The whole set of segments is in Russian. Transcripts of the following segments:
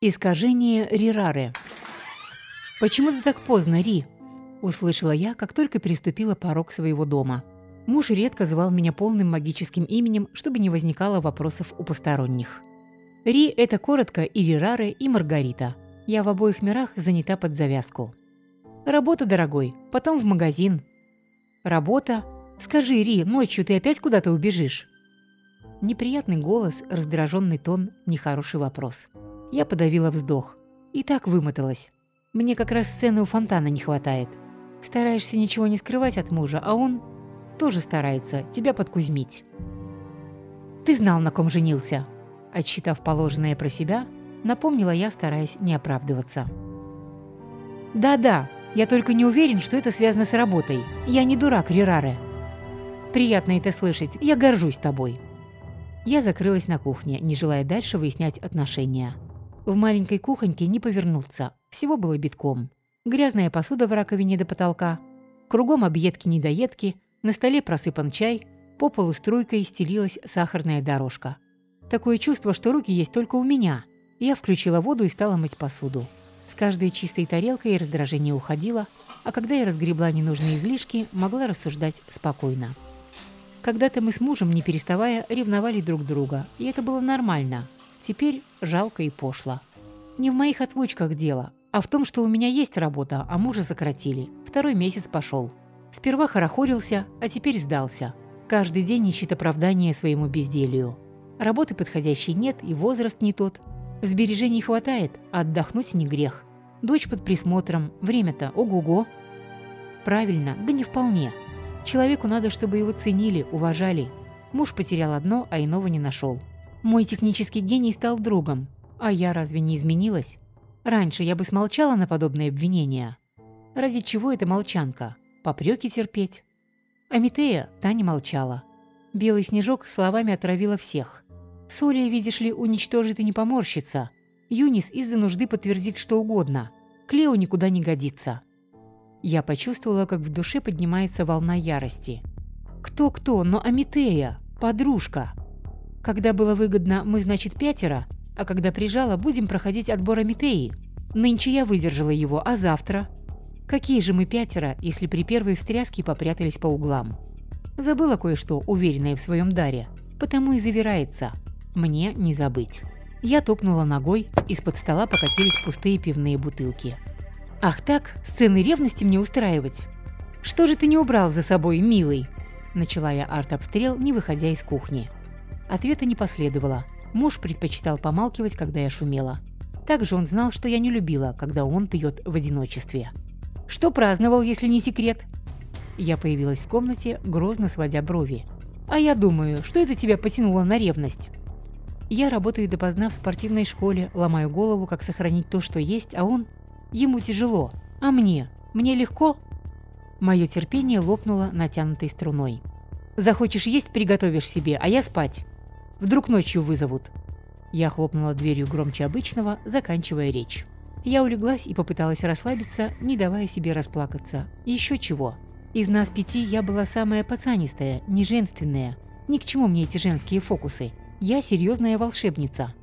Искажение Рирары. «Почему ты так поздно, Ри?» – услышала я, как только переступила порог своего дома. Муж редко звал меня полным магическим именем, чтобы не возникало вопросов у посторонних. Ри – это коротко и Рирары, и Маргарита. Я в обоих мирах занята под завязку. Работа, дорогой, потом в магазин. Работа? Скажи, Ри, ночью ты опять куда-то убежишь? Неприятный голос, раздраженный тон, нехороший вопрос. Я подавила вздох. И так вымоталась. Мне как раз сцены у фонтана не хватает. Стараешься ничего не скрывать от мужа, а он тоже старается тебя подкузмить. «Ты знал, на ком женился», – отсчитав положенное про себя, напомнила я, стараясь не оправдываться. «Да-да, я только не уверен, что это связано с работой. Я не дурак, Рираре. Приятно это слышать, я горжусь тобой». Я закрылась на кухне, не желая дальше выяснять отношения. В маленькой кухоньке не повернуться, всего было битком. Грязная посуда в раковине до потолка, кругом объедки-недоедки, на столе просыпан чай, по полу струйкой стелилась сахарная дорожка. Такое чувство, что руки есть только у меня. Я включила воду и стала мыть посуду. С каждой чистой тарелкой раздражение уходило, а когда я разгребла ненужные излишки, могла рассуждать спокойно. Когда-то мы с мужем, не переставая, ревновали друг друга, и это было нормально – Теперь жалко и пошло. Не в моих отлучках дело, а в том, что у меня есть работа, а мужа сократили. Второй месяц пошел. Сперва хорохорился, а теперь сдался. Каждый день ищет оправдание своему безделью. Работы подходящей нет и возраст не тот. Сбережений хватает, а отдохнуть не грех. Дочь под присмотром, время-то ого-го. Правильно, да не вполне. Человеку надо, чтобы его ценили, уважали. Муж потерял одно, а иного не нашел. Мой технический гений стал другом. А я разве не изменилась? Раньше я бы смолчала на подобные обвинения. Ради чего эта молчанка? Попреки терпеть? Амитея, та не молчала. Белый снежок словами отравила всех. Солия, видишь ли, уничтожит и не поморщится. Юнис из-за нужды подтвердит что угодно. Клео никуда не годится. Я почувствовала, как в душе поднимается волна ярости. Кто-кто, но Амитея, подружка. Когда было выгодно, мы, значит, пятеро, а когда прижала, будем проходить отбор Амитеи. Нынче я выдержала его, а завтра? Какие же мы пятеро, если при первой встряске попрятались по углам? Забыла кое-что, уверенное в своем даре. Потому и завирается. Мне не забыть. Я топнула ногой, из-под стола покатились пустые пивные бутылки. «Ах так, сцены ревности мне устраивать? Что же ты не убрал за собой, милый?» Начала я арт-обстрел, не выходя из кухни. Ответа не последовало. Муж предпочитал помалкивать, когда я шумела. Также он знал, что я не любила, когда он пьет в одиночестве. «Что праздновал, если не секрет?» Я появилась в комнате, грозно сводя брови. «А я думаю, что это тебя потянуло на ревность?» Я работаю допоздна в спортивной школе, ломаю голову, как сохранить то, что есть, а он... Ему тяжело. А мне? Мне легко? Мое терпение лопнуло натянутой струной. «Захочешь есть – приготовишь себе, а я спать. Вдруг ночью вызовут». Я хлопнула дверью громче обычного, заканчивая речь. Я улеглась и попыталась расслабиться, не давая себе расплакаться. Еще чего. Из нас пяти я была самая пацанистая, не женственная. Ни к чему мне эти женские фокусы. Я серьезная волшебница.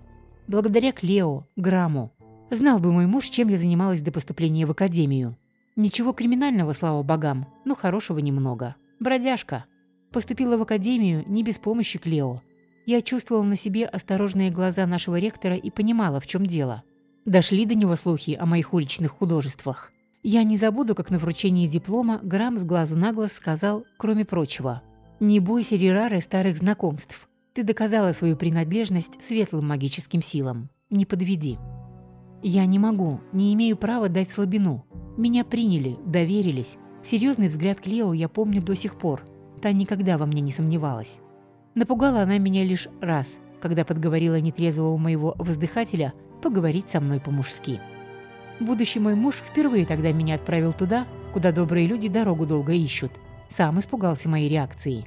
Благодаря Клео, Граму. Знал бы мой муж, чем я занималась до поступления в академию. Ничего криминального, слава богам, но хорошего немного. Бродяжка. Поступила в академию не без помощи Клео. Я чувствовала на себе осторожные глаза нашего ректора и понимала, в чем дело. Дошли до него слухи о моих уличных художествах. Я не забуду, как на вручении диплома Грамм с глазу на глаз сказал, кроме прочего, «Не бойся, Рерары, старых знакомств. Ты доказала свою принадлежность светлым магическим силам. Не подведи». Я не могу, не имею права дать слабину. Меня приняли, доверились. Серьезный взгляд Клео я помню до сих пор. Та никогда во мне не сомневалась. Напугала она меня лишь раз, когда подговорила нетрезвого моего воздыхателя поговорить со мной по-мужски. Будущий мой муж впервые тогда меня отправил туда, куда добрые люди дорогу долго ищут. Сам испугался моей реакции.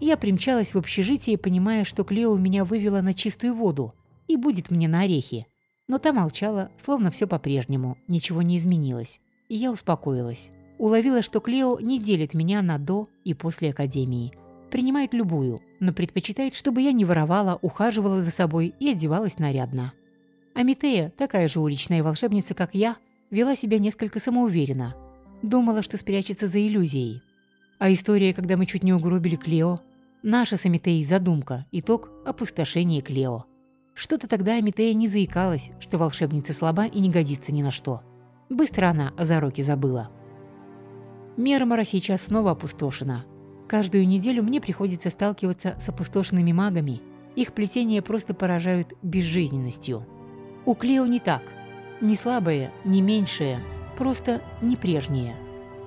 Я примчалась в общежитие, понимая, что Клео меня вывела на чистую воду и будет мне на орехи. Но та молчала, словно все по-прежнему, ничего не изменилось. И я успокоилась. Уловила, что Клео не делит меня на до и после академии – Принимает любую, но предпочитает, чтобы я не воровала, ухаживала за собой и одевалась нарядно. Амитея, такая же уличная волшебница, как я, вела себя несколько самоуверенно. Думала, что спрячется за иллюзией. А история, когда мы чуть не угробили Клео, наша с Амитеей задумка, итог – опустошение Клео. Что-то тогда Амитея не заикалась, что волшебница слаба и не годится ни на что. Быстро она о зароке забыла. Мермора сейчас снова опустошена. Каждую неделю мне приходится сталкиваться с опустошенными магами. Их плетения просто поражают безжизненностью. У Клео не так. Не слабые, не меньшие, просто не прежние.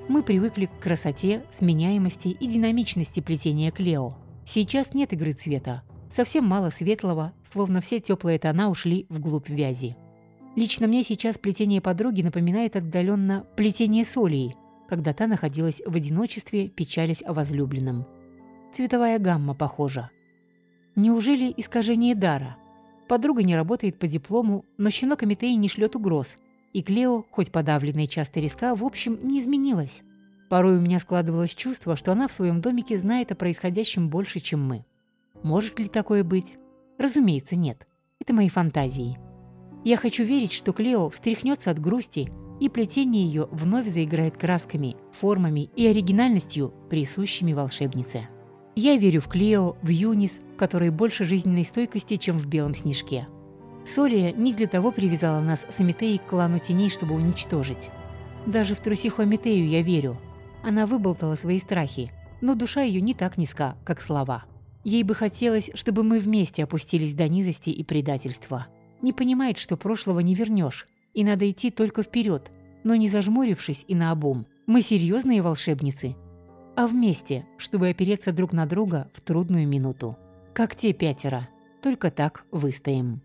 Мы привыкли к красоте, сменяемости и динамичности плетения Клео. Сейчас нет игры цвета, Совсем мало светлого, словно все теплые тона ушли вглубь вязи. Лично мне сейчас плетение подруги напоминает отдаленно плетение солей, когда та находилась в одиночестве, печались о возлюбленном. Цветовая гамма похожа. Неужели искажение дара? Подруга не работает по диплому, но щенок Амитеи не шлет угроз, и Клео, хоть подавленная часто риска, в общем, не изменилась. Порой у меня складывалось чувство, что она в своем домике знает о происходящем больше, чем мы. Может ли такое быть? Разумеется, нет. Это мои фантазии. Я хочу верить, что Клео встряхнется от грусти, и плетение ее вновь заиграет красками, формами и оригинальностью, присущими волшебнице. Я верю в Клео, в Юнис, в которой больше жизненной стойкости, чем в белом снежке. Солия не для того привязала нас с Амитеей к клану теней, чтобы уничтожить. Даже в трусиху Амитею я верю. Она выболтала свои страхи, но душа ее не так низка, как слова. Ей бы хотелось, чтобы мы вместе опустились до низости и предательства. Не понимает, что прошлого не вернешь, и надо идти только вперед, но не зажмурившись и наобум. Мы серьезные волшебницы, а вместе, чтобы опереться друг на друга в трудную минуту. Как те пятеро, только так выстоим.